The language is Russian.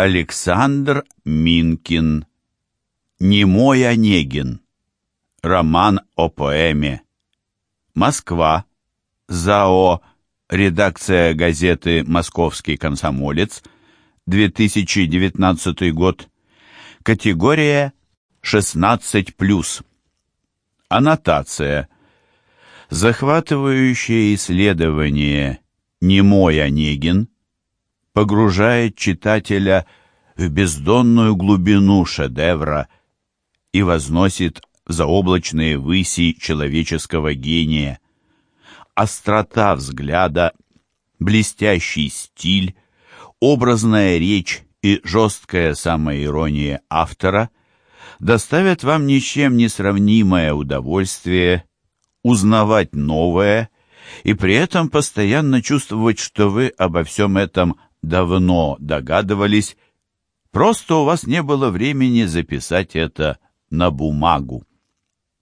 Александр Минкин. Немой Онегин. Роман о поэме. Москва. ЗАО. Редакция газеты «Московский комсомолец». 2019 год. Категория 16+. Аннотация. Захватывающее исследование «Немой Онегин» погружает читателя в бездонную глубину шедевра и возносит в заоблачные выси человеческого гения. Острота взгляда, блестящий стиль, образная речь и жесткая самоирония автора доставят вам ни с чем не сравнимое удовольствие узнавать новое и при этом постоянно чувствовать, что вы обо всем этом давно догадывались, просто у вас не было времени записать это на бумагу.